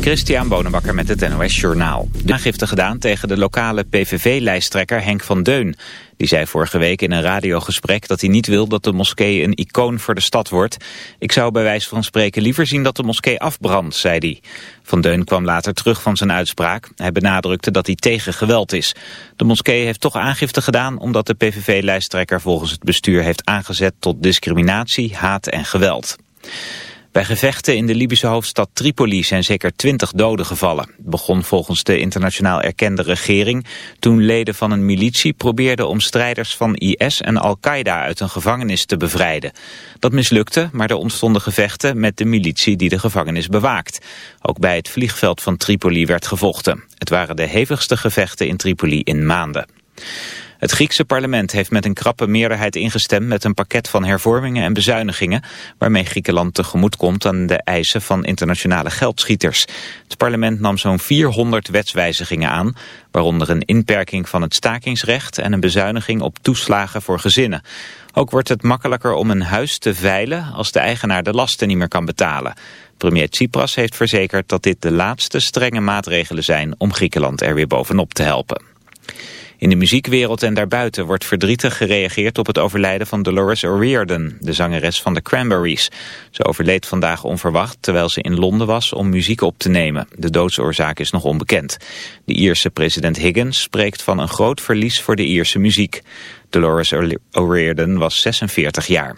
Christian Bonenbakker met het NOS Journaal. Aangifte gedaan tegen de lokale PVV-lijsttrekker Henk van Deun. Die zei vorige week in een radiogesprek dat hij niet wil dat de moskee een icoon voor de stad wordt. Ik zou bij wijze van spreken liever zien dat de moskee afbrandt, zei hij. Van Deun kwam later terug van zijn uitspraak. Hij benadrukte dat hij tegen geweld is. De moskee heeft toch aangifte gedaan omdat de PVV-lijsttrekker volgens het bestuur heeft aangezet tot discriminatie, haat en geweld. Bij gevechten in de Libische hoofdstad Tripoli zijn zeker twintig doden gevallen. Het begon volgens de internationaal erkende regering toen leden van een militie probeerden om strijders van IS en Al-Qaeda uit een gevangenis te bevrijden. Dat mislukte, maar er ontstonden gevechten met de militie die de gevangenis bewaakt. Ook bij het vliegveld van Tripoli werd gevochten. Het waren de hevigste gevechten in Tripoli in maanden. Het Griekse parlement heeft met een krappe meerderheid ingestemd met een pakket van hervormingen en bezuinigingen, waarmee Griekenland tegemoet komt aan de eisen van internationale geldschieters. Het parlement nam zo'n 400 wetswijzigingen aan, waaronder een inperking van het stakingsrecht en een bezuiniging op toeslagen voor gezinnen. Ook wordt het makkelijker om een huis te veilen als de eigenaar de lasten niet meer kan betalen. Premier Tsipras heeft verzekerd dat dit de laatste strenge maatregelen zijn om Griekenland er weer bovenop te helpen. In de muziekwereld en daarbuiten wordt verdrietig gereageerd op het overlijden van Dolores O'Riordan, de zangeres van de Cranberries. Ze overleed vandaag onverwacht terwijl ze in Londen was om muziek op te nemen. De doodsoorzaak is nog onbekend. De Ierse president Higgins spreekt van een groot verlies voor de Ierse muziek. Dolores O'Riordan was 46 jaar.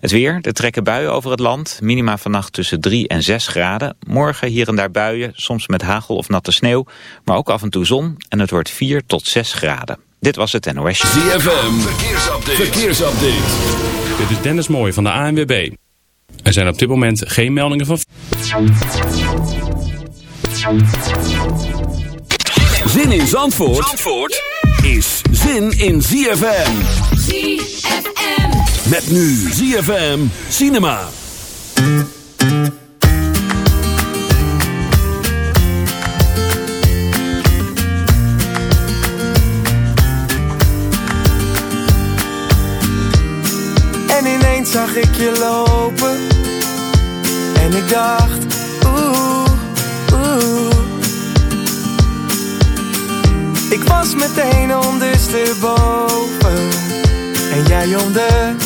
Het weer, er trekken buien over het land. Minima vannacht tussen 3 en 6 graden. Morgen hier en daar buien, soms met hagel of natte sneeuw. Maar ook af en toe zon en het wordt 4 tot 6 graden. Dit was het NOS. ZFM, verkeersupdate. verkeersupdate. Dit is Dennis Mooij van de ANWB. Er zijn op dit moment geen meldingen van... Zin in Zandvoort, Zandvoort is zin in ZFM. ZFM. Met nu ZFM Cinema. En ineens zag ik je lopen. En ik dacht, oeh, oeh. Ik was meteen ondersteboven. En jij onder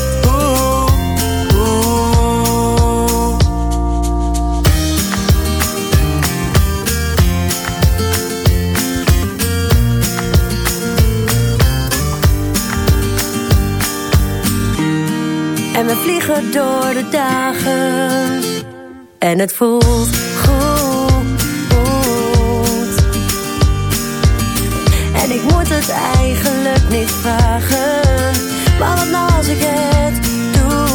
En we vliegen door de dagen. En het voelt goed. En ik moet het eigenlijk niet vragen. Maar wat nou als ik het doe,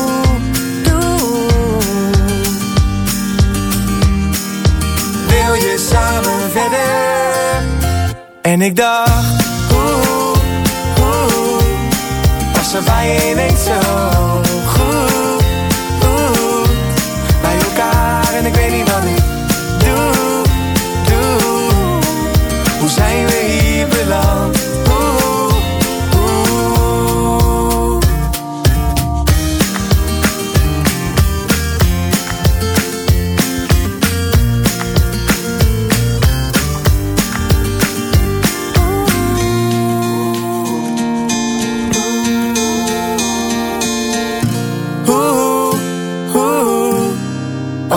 doe. Wil je samen verder? En ik dacht, oeh, oeh. Was er bij ineens zo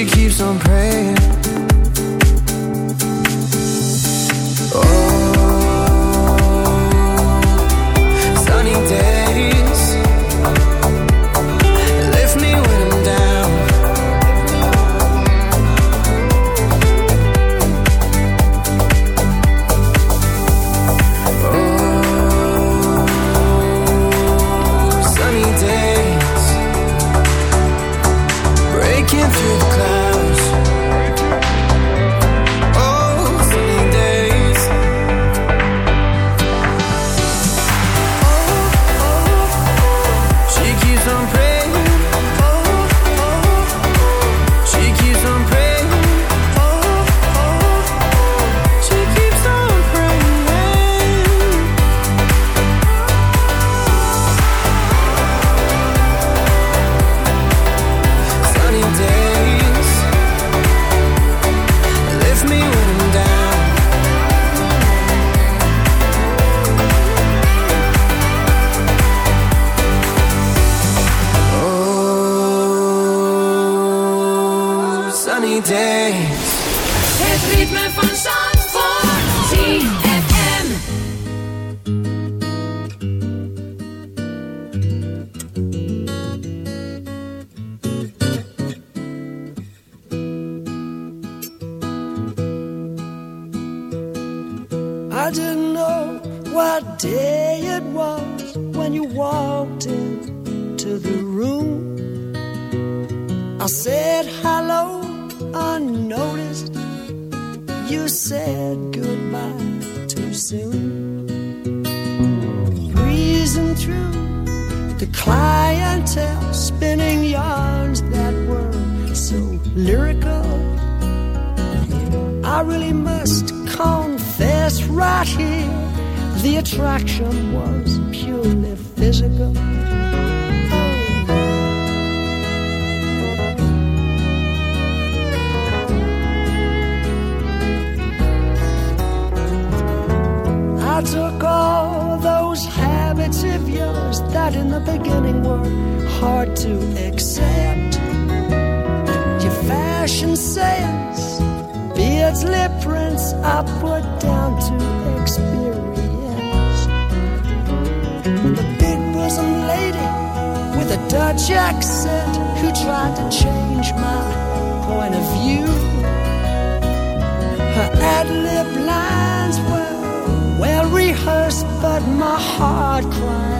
She keeps on praying. Oh, sunny days. Hard to accept. Your fashion sense, beards, lip prints, I put down to experience. The big bosom lady with a Dutch accent who tried to change my point of view. Her ad lib lines were well rehearsed, but my heart cried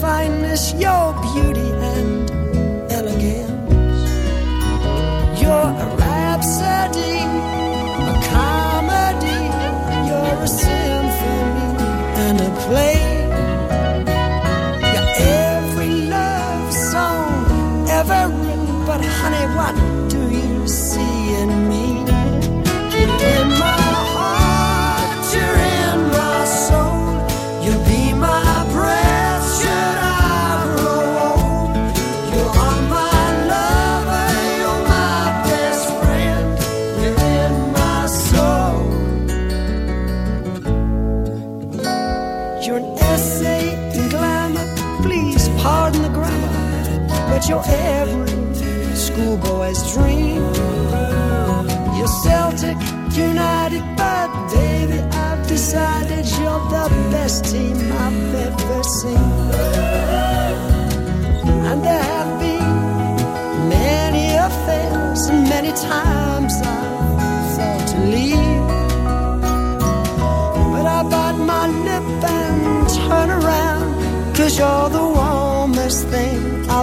fineness, your beauty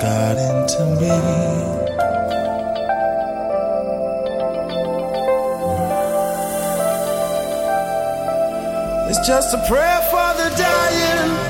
got into me. It's just a prayer for the dying.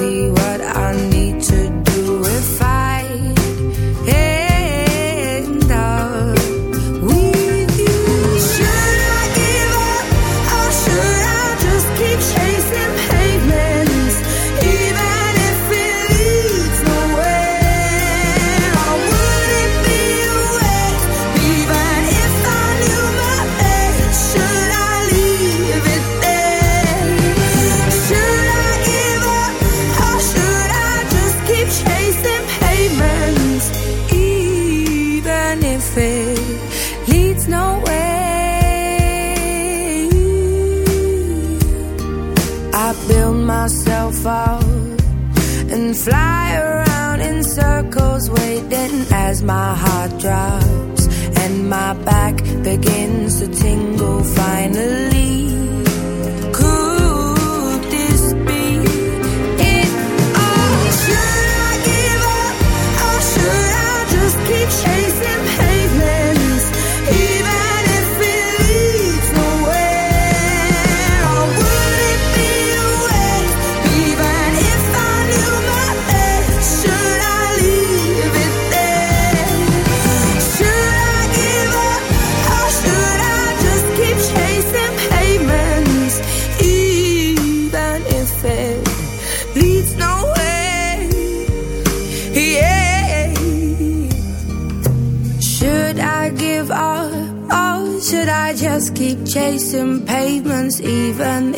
exactly what my even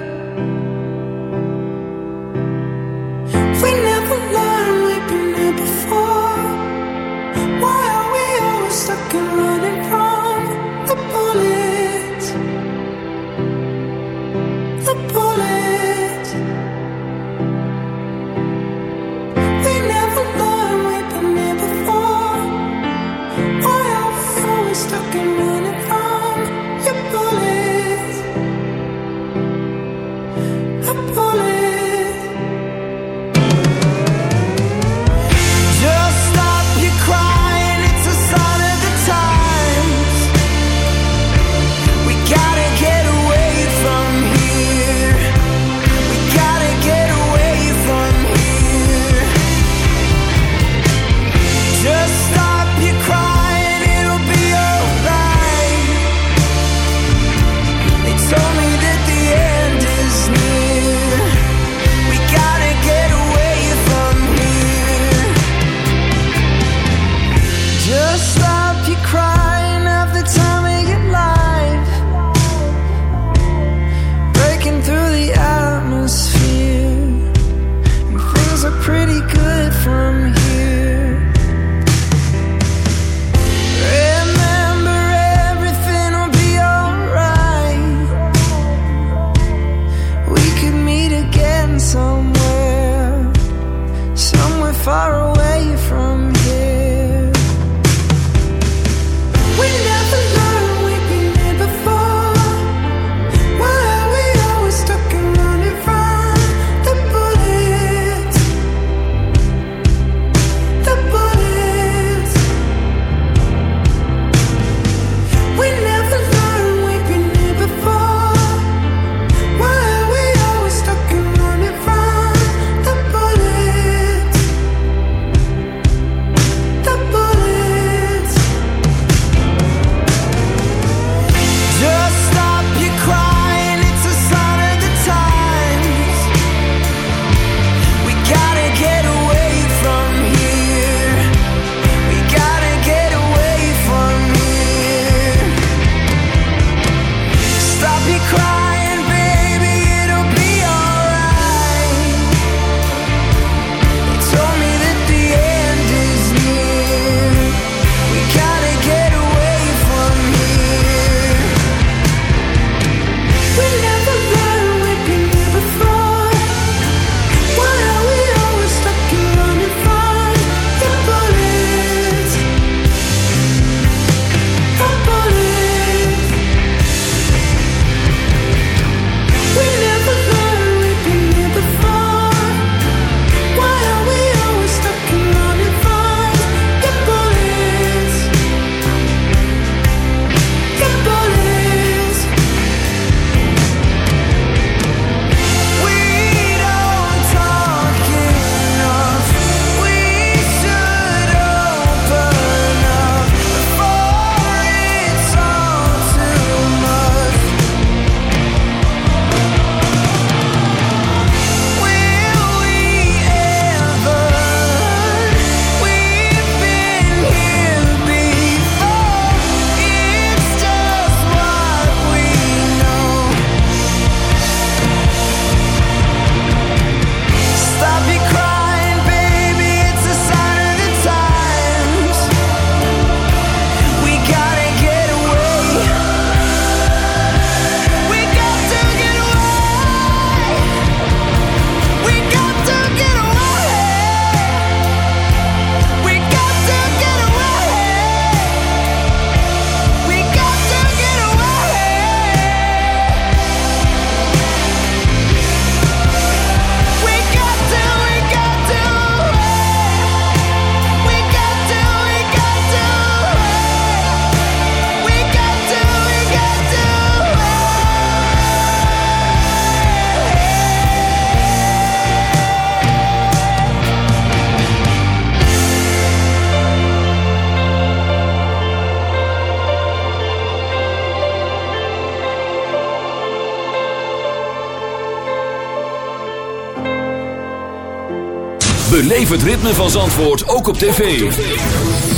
het ritme van Zandvoort ook op tv.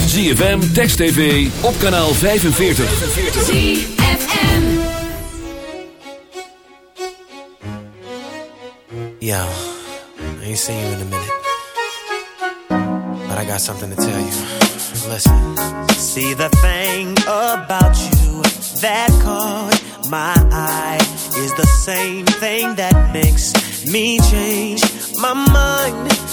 ZFM, Text TV, op kanaal 45. ZFM. Yo, I ain't seen you in a minute. But I got something to tell you. Listen. See the thing about you that caught my eye is the same thing that makes me change my mind.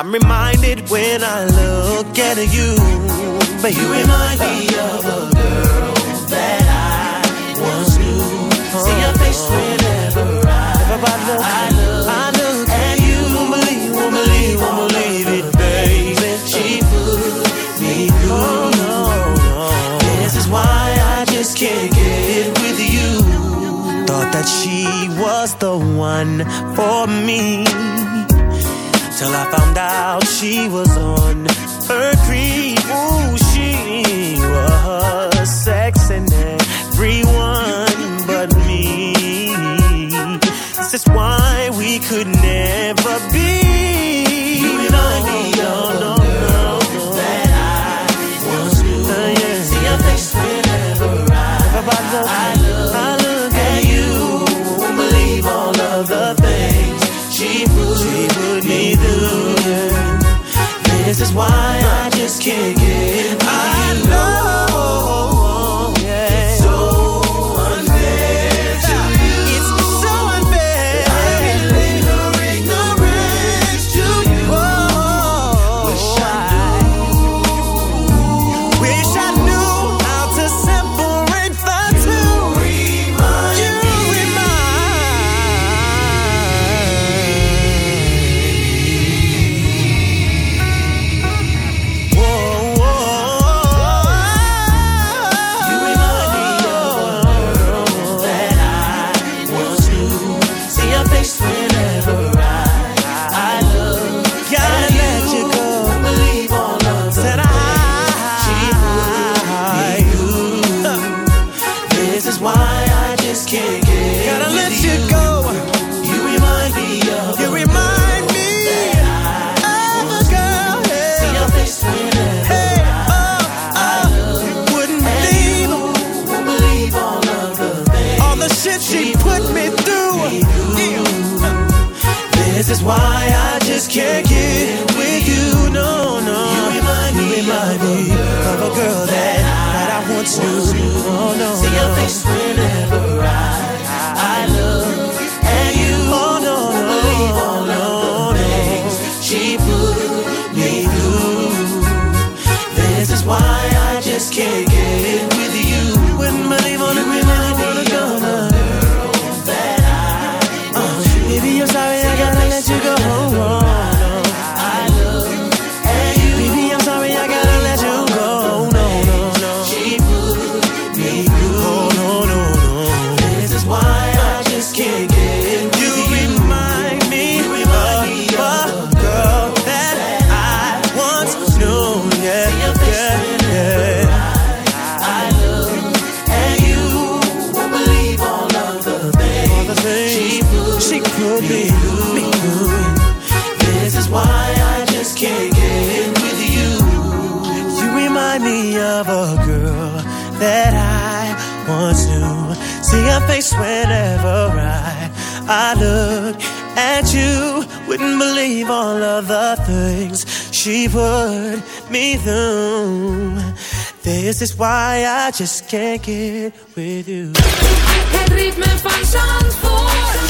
I'm reminded when I look at you, but you remind me of a girl that I once knew. See your face whenever I, look, I look, I look at you. Won't believe, won't believe, won't believe it, baby. She put me through. Oh. This is why I just can't get with you. Thought that she was the one for me. Till I found out she was on her creep. Ooh, put me through. This is why I just can't get with you. Het ritme van Zandvoort.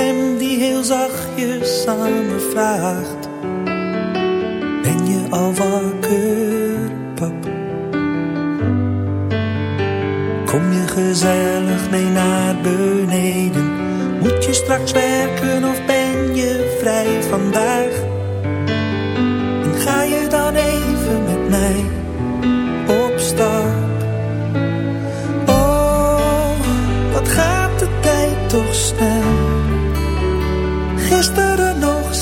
Stem die heel zachtjes aan me vraagt: Ben je al wakker, pap? Kom je gezellig mee naar beneden? Moet je straks werken of ben je vrij vandaag? En ga je dan even met mij op stap? Oh, wat gaat de tijd toch snel.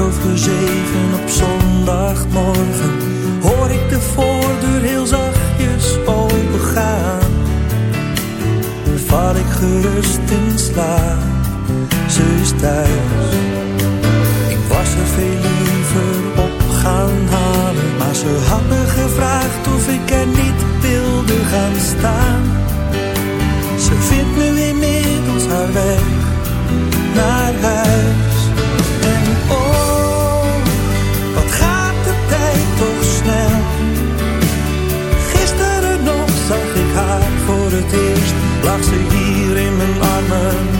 Over zeven op zondagmorgen hoor ik de voordeur heel zachtjes opengaan. Val ik gerust in slaap, ze is thuis. Ik was er veel liever op gaan halen, maar ze had me gevraagd of ik er niet wilde gaan staan. Ze vindt nu inmiddels haar weg naar huis. Lag ze hier in mijn armen.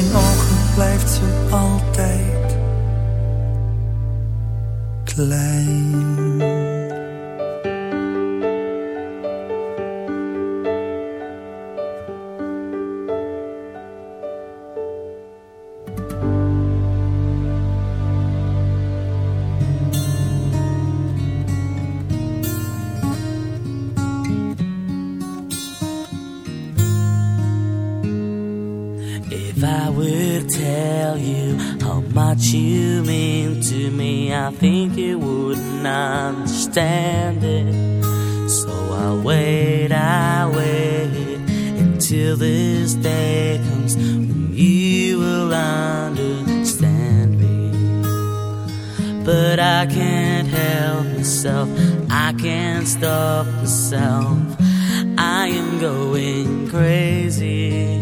mijn ogen blijft ze altijd klein. stop myself. I am going crazy.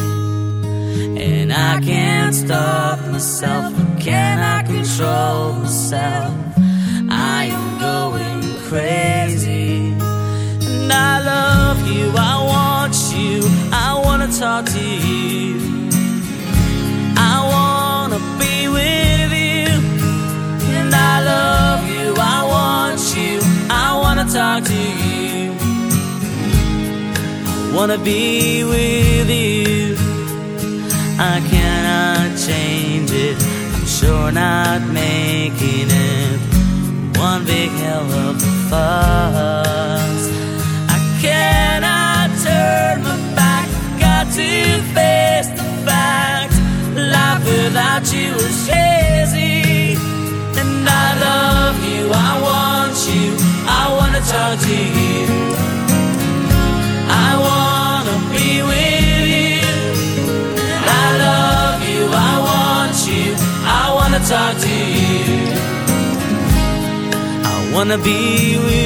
And I can't stop myself. Can I control myself? I am going crazy. And I love you. I want you. I want to talk to you. wanna be with you. I cannot change it, I'm sure not making it one big hell of a fuss. I cannot turn my back, got to face the fact life without you is hell. wanna be with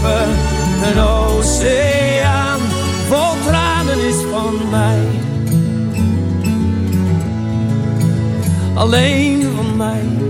Kruipen. Een oceaan vol tranen is van mij. Alleen van mij.